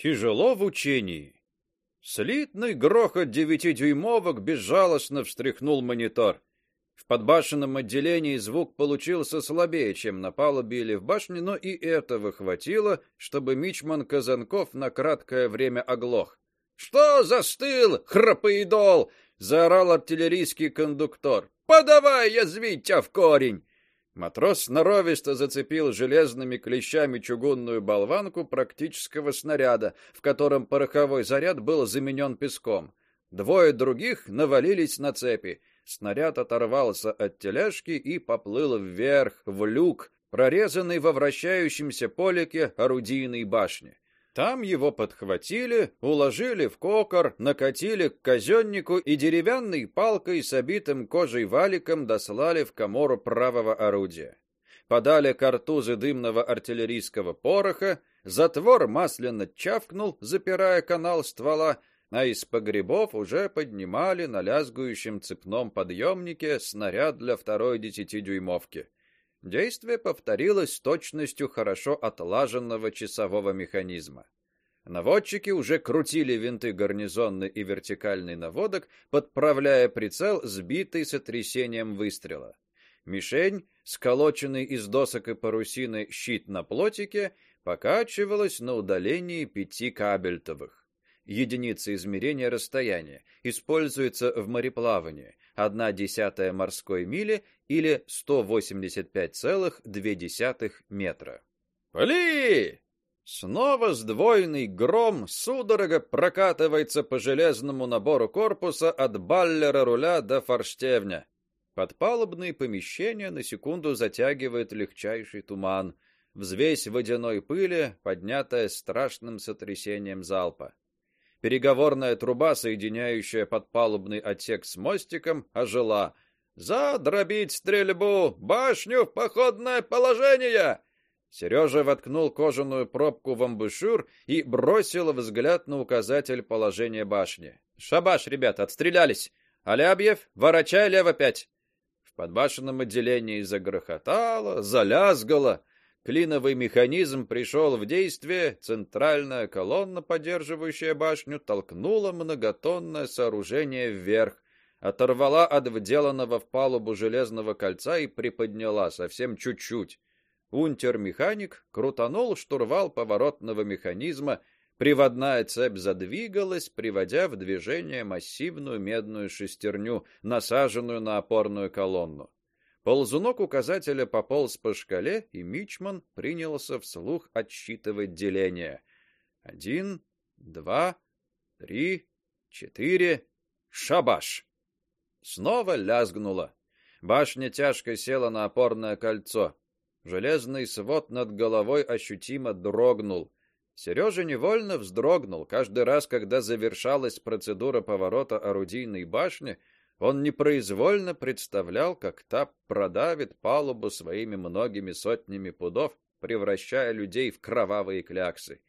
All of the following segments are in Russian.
Тяжело в учении. Слитный грохот девятидюймовок безжалостно встряхнул монитор. В подбашенном отделении звук получился слабее, чем на палубе или в башне, но и этого хватило, чтобы мичман Казанков на краткое время оглох. Что застыл, храпоидол? заорал артиллерийский кондуктор. Подавай язвить тебя в корень. Матрос сноровисто зацепил железными клещами чугунную болванку практического снаряда, в котором пороховой заряд был заменен песком. Двое других навалились на цепи. Снаряд оторвался от тележки и поплыл вверх в люк, прорезанный во вращающемся полике орудийной башни. Там его подхватили, уложили в кокор, накатили к казённику и деревянной палкой с обитым кожей валиком дослали в камору правого орудия. Подали картузы дымного артиллерийского пороха, затвор масляно чавкнул, запирая канал ствола, а из погребов уже поднимали на лязгающем цепном подъемнике снаряд для второй десятидюймовки. Действие повторилось с точностью хорошо отлаженного часового механизма. Наводчики уже крутили винты гарнизонной и вертикальной наводок, подправляя прицел, сбитый сотрясением выстрела. Мишень, сколоченный из досок и парусины щит на плотике, покачивалась на удалении пяти кабельтовых. Единица измерения расстояния используется в мореплавании: одна десятая морской мили или 185,2 метра. Пали! Снова сдвоенный гром судорога прокатывается по железному набору корпуса от баллера руля до форштевня. Подпалубные помещения на секунду затягивает легчайший туман, взвесь водяной пыли, поднятая страшным сотрясением залпа. Переговорная труба, соединяющая подпалубный отсек с мостиком, ожила. Задробить стрельбу, башню в походное положение. Сережа воткнул кожаную пробку в амбушюр и бросил взгляд на указатель положения башни. Шабаш, ребята, отстрелялись. Алябьев, ворочай лево пять. В подбашенном отделении загрохотало, залязгало. Клиновый механизм пришел в действие, центральная колонна, поддерживающая башню, толкнула многотонное сооружение вверх, оторвала от вделанного в палубу железного кольца и приподняла совсем чуть-чуть. Унтер-механик крутанул штурвал поворотного механизма, приводная цепь задвигалась, приводя в движение массивную медную шестерню, насаженную на опорную колонну. Ползунок указателя пополз по шкале, и мичман принялся вслух отсчитывать деления. Один, два, три, четыре. Шабаш! Снова лязгнуло. Башня тяжко села на опорное кольцо. Железный свод над головой ощутимо дрогнул. Сережа невольно вздрогнул каждый раз, когда завершалась процедура поворота орудийной башни. Он непроизвольно представлял, как та продавит палубу своими многими сотнями пудов, превращая людей в кровавые кляксы.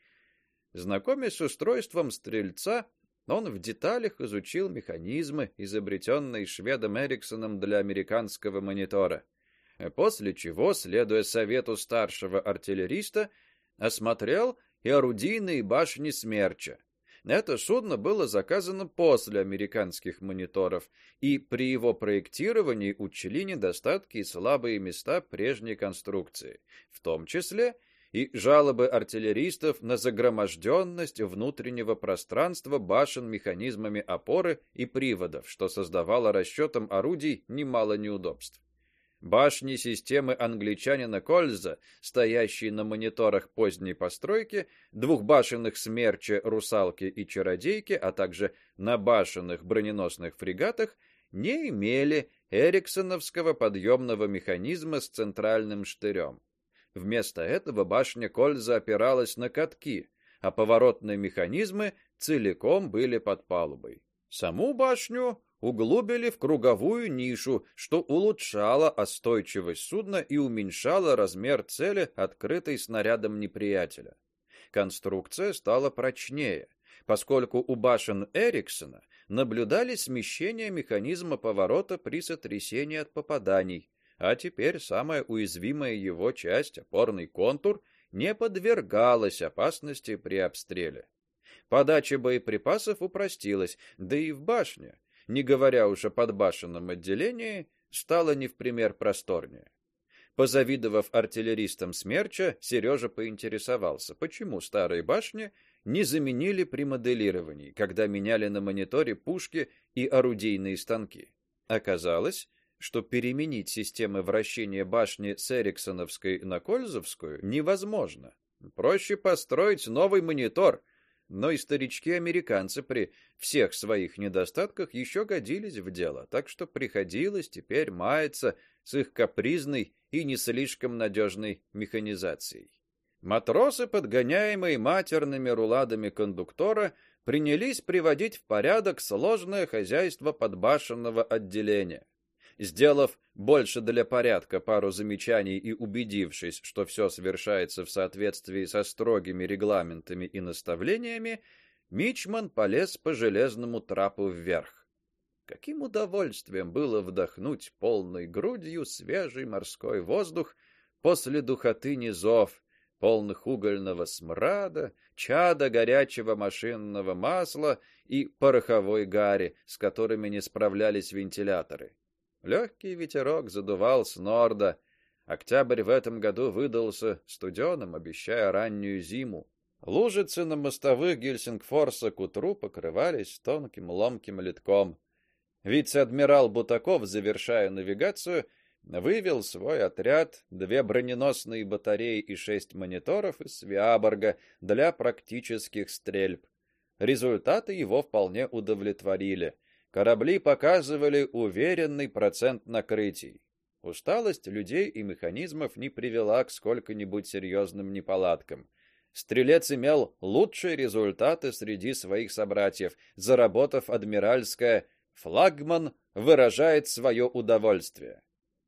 Знакомясь с устройством стрельца, он в деталях изучил механизмы, изобретенные шведом Эриксоном для американского монитора. После чего, следуя совету старшего артиллериста, осмотрел и орудийные башни Смерча. Это судно было заказано после американских мониторов, и при его проектировании учли недостатки и слабые места прежней конструкции, в том числе и жалобы артиллеристов на загроможденность внутреннего пространства башен механизмами опоры и приводов, что создавало расчетам орудий немало неудобств. Башни системы англичанина Кольза, стоящие на мониторах поздней постройки, двухбашенных смерча, русалки и чародейки, а также на башенных броненосных фрегатах, не имели эриксоновского подъемного механизма с центральным штырем. Вместо этого башня Кольза опиралась на катки, а поворотные механизмы целиком были под палубой. Саму башню углубили в круговую нишу, что улучшало остойчивость судна и уменьшало размер цели, открытой снарядом неприятеля. Конструкция стала прочнее, поскольку у башен Эриксона наблюдали смещение механизма поворота при сотрясении от попаданий, а теперь самая уязвимая его часть, опорный контур, не подвергалась опасности при обстреле. Подача боеприпасов упростилась, да и в башне, не говоря уж о подбашенном отделении, стало не в пример просторнее. Позавидовав артиллеристам Смерча, Сережа поинтересовался, почему старые башни не заменили при моделировании, когда меняли на мониторе пушки и орудийные станки. Оказалось, что переменить системы вращения башни с Эриксоновской на Кользовскую невозможно. Проще построить новый монитор, но и старички-американцы при всех своих недостатках еще годились в дело, так что приходилось теперь маяться с их капризной и не слишком надежной механизацией. Матросы, подгоняемые матерными руладами кондуктора, принялись приводить в порядок сложное хозяйство подбашенного отделения. Сделав больше для порядка пару замечаний и убедившись, что все совершается в соответствии со строгими регламентами и наставлениями, Мичман полез по железному трапу вверх. Каким удовольствием было вдохнуть полной грудью свежий морской воздух после духоты низов, полных угольного смрада, чада горячего машинного масла и пороховой гари, с которыми не справлялись вентиляторы. Легкий ветерок задувал с норда. Октябрь в этом году выдался студеным, обещая раннюю зиму. Лужицы на мостовых Гельсингфорса к утру покрывались тонким ломким литком. Вице-адмирал Бутаков, завершая навигацию, вывел свой отряд, две броненосные батареи и шесть мониторов из Свиаборга для практических стрельб. Результаты его вполне удовлетворили корабли показывали уверенный процент накрытий. Усталость людей и механизмов не привела к сколько-нибудь серьезным неполадкам. Стрелец имел лучшие результаты среди своих собратьев, заработав адмиральское «флагман выражает свое удовольствие».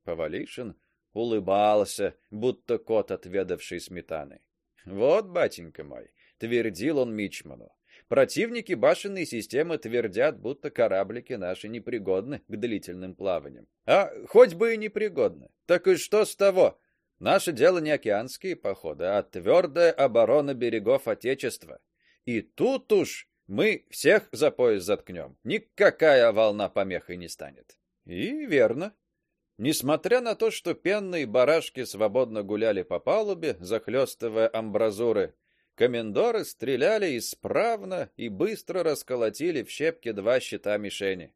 Повалишин улыбался, будто кот, отведавший сметаны. «Вот, батенька мой», — твердил он Мичману, Противники башенной системы твердят, будто кораблики наши непригодны к длительным плаваниям. А хоть бы и непригодны. Так и что с того? Наше дело не океанские походы, а твердая оборона берегов отечества. И тут уж мы всех за пояс заткнем. Никакая волна помехой не станет. И верно. Несмотря на то, что пенные барашки свободно гуляли по палубе, захлестывая амбразуры, Комендоры стреляли исправно и быстро расколотили в щепки два щита мишени.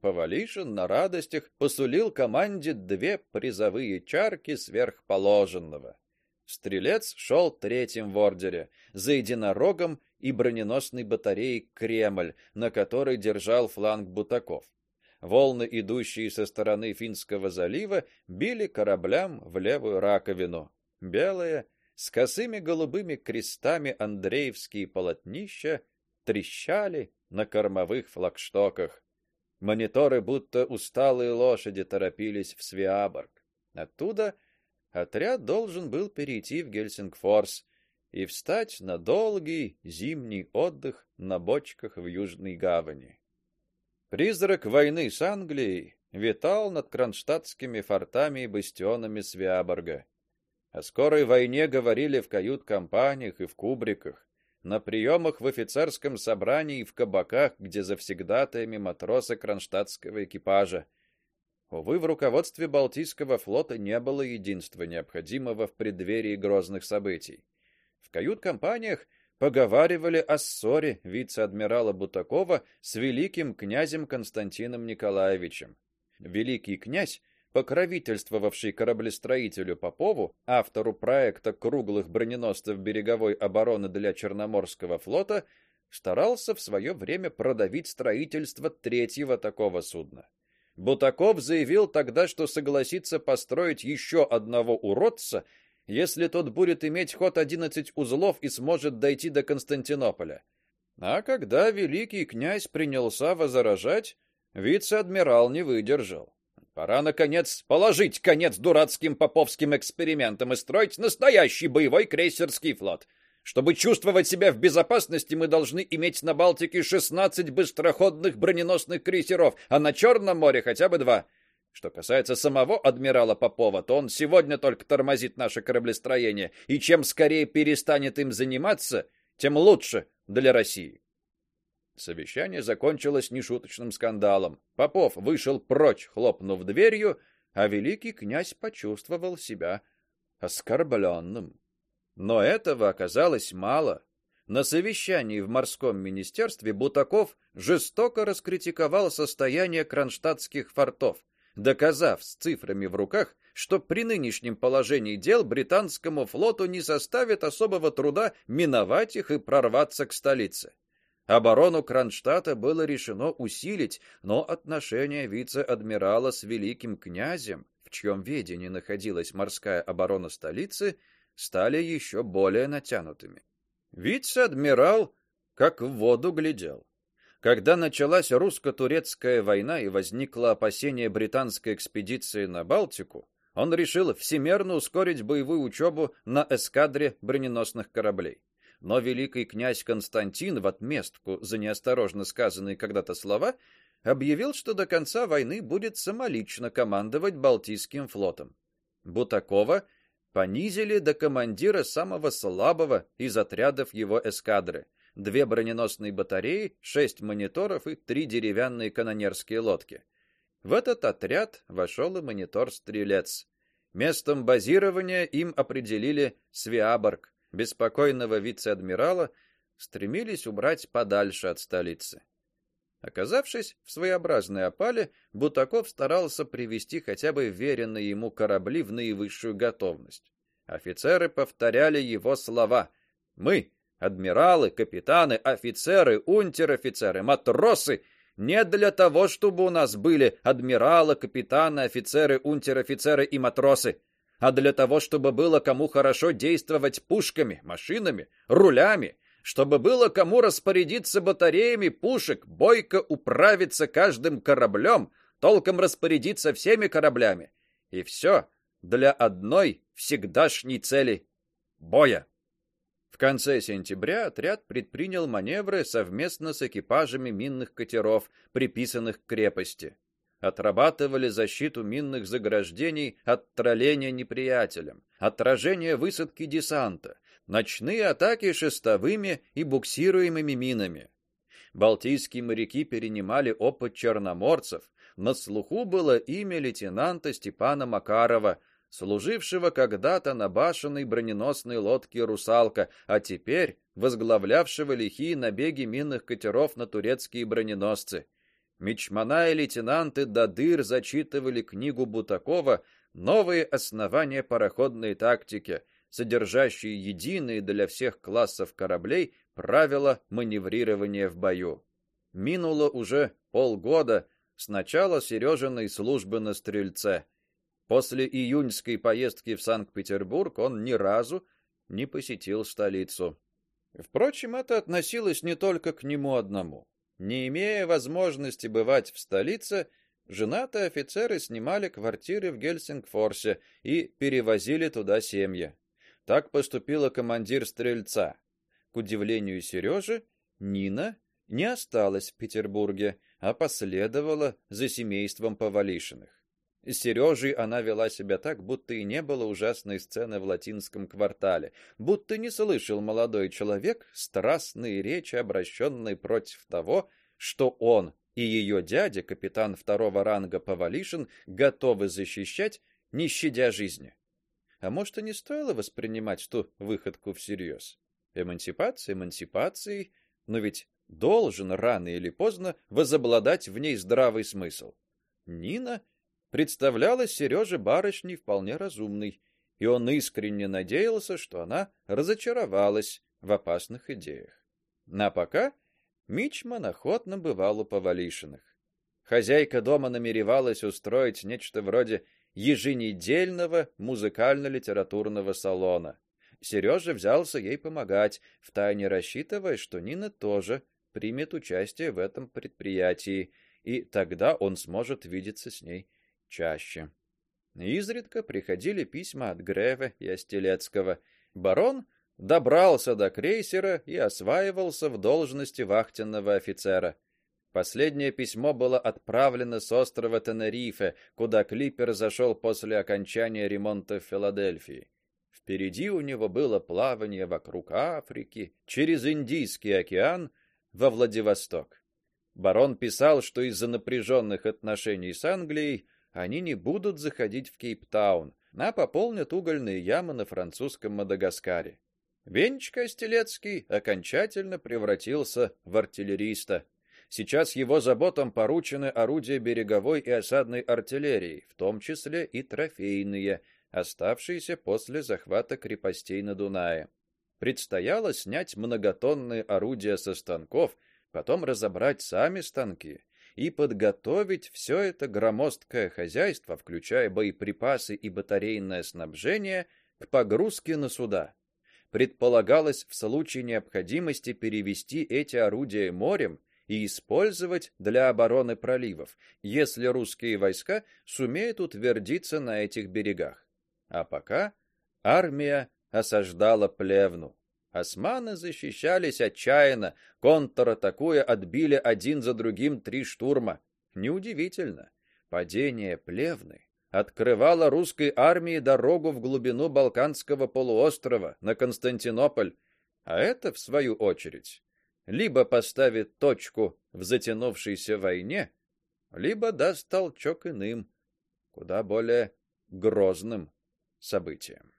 Повалишин на радостях посулил команде две призовые чарки сверхположенного. Стрелец шел третьим в ордере, за единорогом и броненосной батареей Кремль, на которой держал фланг Бутаков. Волны, идущие со стороны Финского залива, били кораблям в левую раковину. Белые с косыми голубыми крестами Андреевские полотнища трещали на кормовых флагштоках. Мониторы, будто усталые лошади, торопились в Свиаборг. Оттуда отряд должен был перейти в Гельсингфорс и встать на долгий зимний отдых на бочках в Южной гавани. Призрак войны с Англией витал над кронштадтскими фортами и бастионами Свиаборга. О скорой войне говорили в кают-компаниях и в кубриках, на приемах в офицерском собрании и в кабаках, где завсегдатаями матросы кронштадтского экипажа. Увы, в руководстве Балтийского флота не было единства, необходимого в преддверии грозных событий. В кают-компаниях поговаривали о ссоре вице-адмирала Бутакова с великим князем Константином Николаевичем. Великий князь покровительствовавший кораблестроителю Попову, автору проекта круглых броненосцев береговой обороны для Черноморского флота, старался в свое время продавить строительство третьего такого судна. Бутаков заявил тогда, что согласится построить еще одного уродца, если тот будет иметь ход 11 узлов и сможет дойти до Константинополя. А когда великий князь принялся возражать, вице-адмирал не выдержал. Пора наконец положить конец дурацким поповским экспериментам и строить настоящий боевой крейсерский флот. Чтобы чувствовать себя в безопасности, мы должны иметь на Балтике 16 быстроходных броненосных крейсеров, а на Черном море хотя бы два. Что касается самого адмирала Попова, то он сегодня только тормозит наше кораблестроение, и чем скорее перестанет им заниматься, тем лучше. для России. Совещание закончилось нешуточным скандалом. Попов вышел прочь, хлопнув дверью, а великий князь почувствовал себя оскорбленным. Но этого оказалось мало. На совещании в морском министерстве Бутаков жестоко раскритиковал состояние кронштадтских фортов, доказав с цифрами в руках, что при нынешнем положении дел британскому флоту не составит особого труда миновать их и прорваться к столице. Оборону Кронштадта было решено усилить, но отношения вице-адмирала с великим князем, в чьем ведении находилась морская оборона столицы, стали еще более натянутыми. Вице-адмирал как в воду глядел. Когда началась русско-турецкая война и возникло опасение британской экспедиции на Балтику, он решил всемерно ускорить боевую учебу на эскадре броненосных кораблей но великий князь Константин в отместку за неосторожно сказанные когда-то слова объявил, что до конца войны будет самолично командовать Балтийским флотом. Бутакова понизили до командира самого слабого из отрядов его эскадры: две броненосные батареи, шесть мониторов и три деревянные канонерские лодки. В этот отряд вошел и монитор-стрелец. Местом базирования им определили Свиаборг, беспокойного вице-адмирала стремились убрать подальше от столицы. Оказавшись в своеобразной опале, Бутаков старался привести хотя бы веренные ему корабли в наивысшую готовность. Офицеры повторяли его слова: "Мы, адмиралы, капитаны, офицеры, унтер-офицеры, матросы, не для того, чтобы у нас были адмиралы, капитаны, офицеры, унтер-офицеры и матросы а для того, чтобы было кому хорошо действовать пушками, машинами, рулями, чтобы было кому распорядиться батареями пушек, бойко управиться каждым кораблем, толком распорядиться всеми кораблями. И все для одной всегдашней цели боя. В конце сентября отряд предпринял маневры совместно с экипажами минных катеров, приписанных к крепости отрабатывали защиту минных заграждений от тролления неприятелем, отражение высадки десанта, ночные атаки шестовыми и буксируемыми минами. Балтийские моряки перенимали опыт черноморцев. На слуху было имя лейтенанта Степана Макарова, служившего когда-то на башенной броненосной лодке Русалка, а теперь возглавлявшего лихие набеги минных катеров на турецкие броненосцы. Мичмана и лейтенанты Дадыр зачитывали книгу Бутакова Новые основания пароходной тактики, содержащие единые для всех классов кораблей правила маневрирования в бою. Минуло уже полгода с начала Сережиной службы на стрельце. После июньской поездки в Санкт-Петербург он ни разу не посетил столицу. Впрочем, это относилось не только к нему одному. Не имея возможности бывать в столице, женатые офицеры снимали квартиры в Гельсингфорсе и перевозили туда семьи. Так поступила командир стрельца. К удивлению Сережи, Нина не осталась в Петербурге, а последовала за семейством Повалишиных. С Сережей она вела себя так, будто и не было ужасной сцены в латинском квартале, будто не слышал молодой человек страстные речи, обращенные против того, что он и ее дядя, капитан второго ранга Повалишин, готовы защищать, не щадя жизни. А может, и не стоило воспринимать ту выходку всерьез? Эмансипация эмансипацией, но ведь должен рано или поздно возобладать в ней здравый смысл. Нина представлялась Сереже барышней вполне разумной, и он искренне надеялся, что она разочаровалась в опасных идеях. На пока Мичман охотно бывал у Повалишиных. Хозяйка дома намеревалась устроить нечто вроде еженедельного музыкально-литературного салона. Сережа взялся ей помогать, втайне рассчитывая, что Нина тоже примет участие в этом предприятии, и тогда он сможет видеться с ней чаще. Изредка приходили письма от Греве и Остелецкого. Барон добрался до крейсера и осваивался в должности вахтенного офицера. Последнее письмо было отправлено с острова Тенерифе, куда клипер зашел после окончания ремонта в Филадельфии. Впереди у него было плавание вокруг Африки, через Индийский океан во Владивосток. Барон писал, что из-за напряженных отношений с Англией они не будут заходить в Кейптаун, а пополнят угольные ямы на французском Мадагаскаре. Венч Костелецкий окончательно превратился в артиллериста. Сейчас его заботам поручены орудия береговой и осадной артиллерии, в том числе и трофейные, оставшиеся после захвата крепостей на Дунае. Предстояло снять многотонные орудия со станков, потом разобрать сами станки и подготовить все это громоздкое хозяйство, включая боеприпасы и батарейное снабжение, к погрузке на суда. Предполагалось в случае необходимости перевести эти орудия морем и использовать для обороны проливов, если русские войска сумеют утвердиться на этих берегах. А пока армия осаждала Плевну. Османы защищались отчаянно, контратакуя, отбили один за другим три штурма. Неудивительно, падение Плевны открывало русской армии дорогу в глубину Балканского полуострова на Константинополь, а это в свою очередь либо поставит точку в затянувшейся войне, либо даст толчок иным, куда более грозным событиям.